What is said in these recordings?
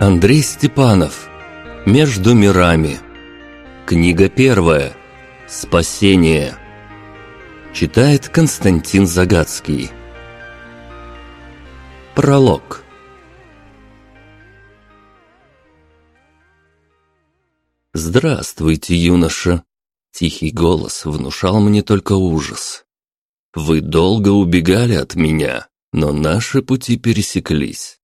Андрей Степанов. Между мирами. Книга первая. Спасение. Читает Константин Загадский. Пролог. Здравствуйте, юноша. Тихий голос внушал мне только ужас. Вы долго убегали от меня, но наши пути пересеклись.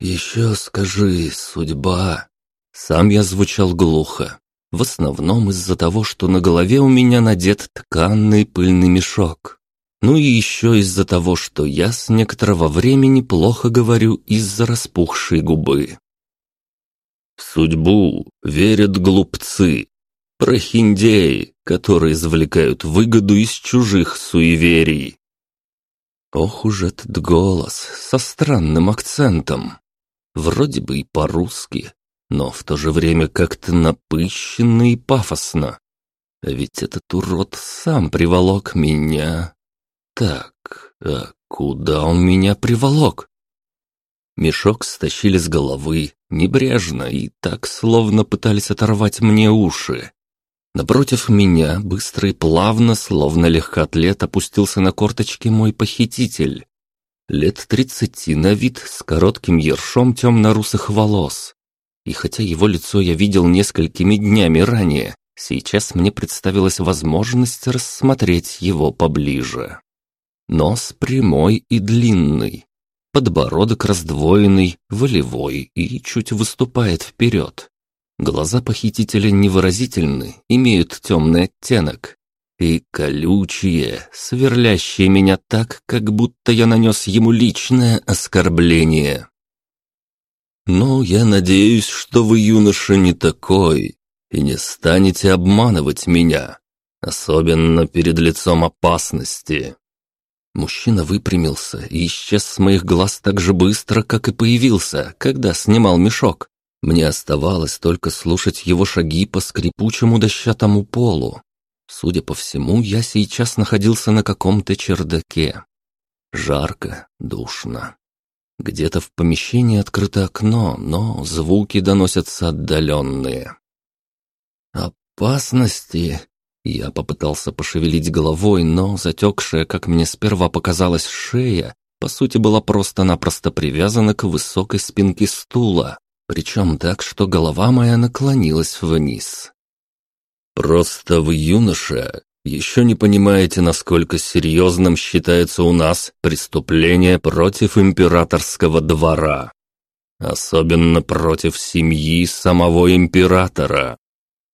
Еще скажи, судьба. Сам я звучал глухо, в основном из-за того, что на голове у меня надет тканный пыльный мешок. Ну и еще из-за того, что я с некоторого времени плохо говорю из-за распухшей губы. В судьбу верят глупцы, прохиндеи, которые извлекают выгоду из чужих суеверий. Ох уж этот голос со странным акцентом. Вроде бы и по-русски, но в то же время как-то напыщенно и пафосно. А ведь этот урод сам приволок меня. Так, а куда он меня приволок? Мешок стащили с головы, небрежно, и так словно пытались оторвать мне уши. Напротив меня, быстро и плавно, словно легкоатлет, опустился на корточки мой похититель. Лет тридцати на вид, с коротким ершом темно-русых волос. И хотя его лицо я видел несколькими днями ранее, сейчас мне представилась возможность рассмотреть его поближе. Нос прямой и длинный, подбородок раздвоенный, волевой и чуть выступает вперед. Глаза похитителя невыразительны, имеют темный оттенок. И колючие, сверлящие меня так, как будто я нанес ему личное оскорбление. «Ну, я надеюсь, что вы, юноша, не такой, и не станете обманывать меня, особенно перед лицом опасности». Мужчина выпрямился и исчез с моих глаз так же быстро, как и появился, когда снимал мешок. Мне оставалось только слушать его шаги по скрипучему дощатому полу. Судя по всему, я сейчас находился на каком-то чердаке. Жарко, душно. Где-то в помещении открыто окно, но звуки доносятся отдаленные. «Опасности!» Я попытался пошевелить головой, но затекшая, как мне сперва показалось, шея, по сути, была просто-напросто привязана к высокой спинке стула, причем так, что голова моя наклонилась вниз. «Просто вы, юноша, еще не понимаете, насколько серьезным считается у нас преступление против императорского двора. Особенно против семьи самого императора».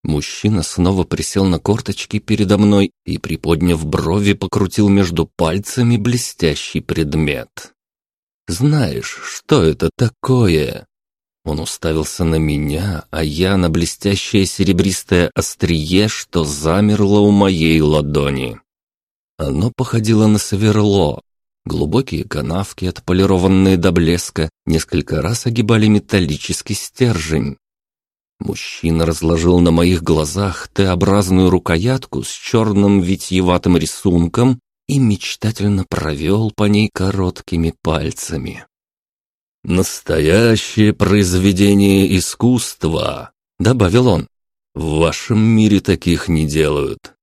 Мужчина снова присел на корточки передо мной и, приподняв брови, покрутил между пальцами блестящий предмет. «Знаешь, что это такое?» Он уставился на меня, а я на блестящее серебристое острие, что замерло у моей ладони. Оно походило на сверло. Глубокие канавки, отполированные до блеска, несколько раз огибали металлический стержень. Мужчина разложил на моих глазах Т-образную рукоятку с черным витьеватым рисунком и мечтательно провел по ней короткими пальцами. «Настоящее произведение искусства», — добавил он. «В вашем мире таких не делают.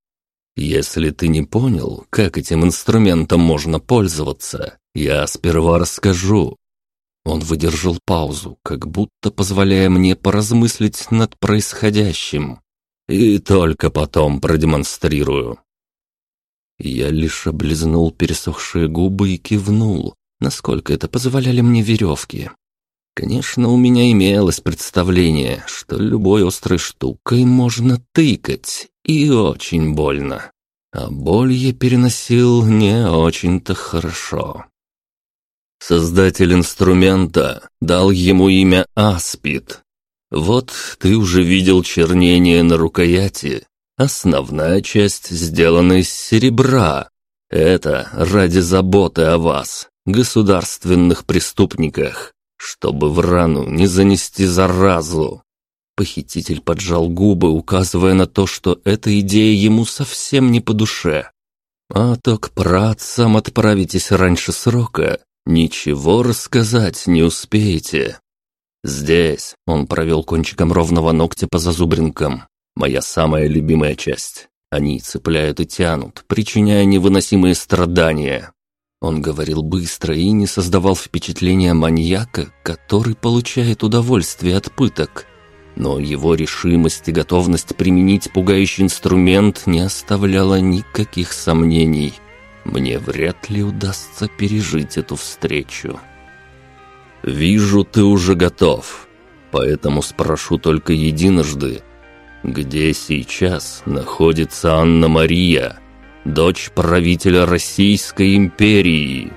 Если ты не понял, как этим инструментом можно пользоваться, я сперва расскажу». Он выдержал паузу, как будто позволяя мне поразмыслить над происходящим. И только потом продемонстрирую. Я лишь облизнул пересохшие губы и кивнул, насколько это позволяли мне веревки. Конечно, у меня имелось представление, что любой острой штукой можно тыкать, и очень больно. А боль я переносил не очень-то хорошо. Создатель инструмента дал ему имя Аспид. Вот ты уже видел чернение на рукояти. Основная часть сделана из серебра. Это ради заботы о вас государственных преступниках, чтобы в рану не занести заразу. Похититель поджал губы, указывая на то, что эта идея ему совсем не по душе. А то к працам отправитесь раньше срока, ничего рассказать не успеете. «Здесь», — он провел кончиком ровного ногтя по зазубринкам, — «моя самая любимая часть. Они цепляют и тянут, причиняя невыносимые страдания». Он говорил быстро и не создавал впечатления маньяка, который получает удовольствие от пыток. Но его решимость и готовность применить пугающий инструмент не оставляла никаких сомнений. Мне вряд ли удастся пережить эту встречу. «Вижу, ты уже готов, поэтому спрошу только единожды. Где сейчас находится Анна-Мария, дочь правителя Российской империи?»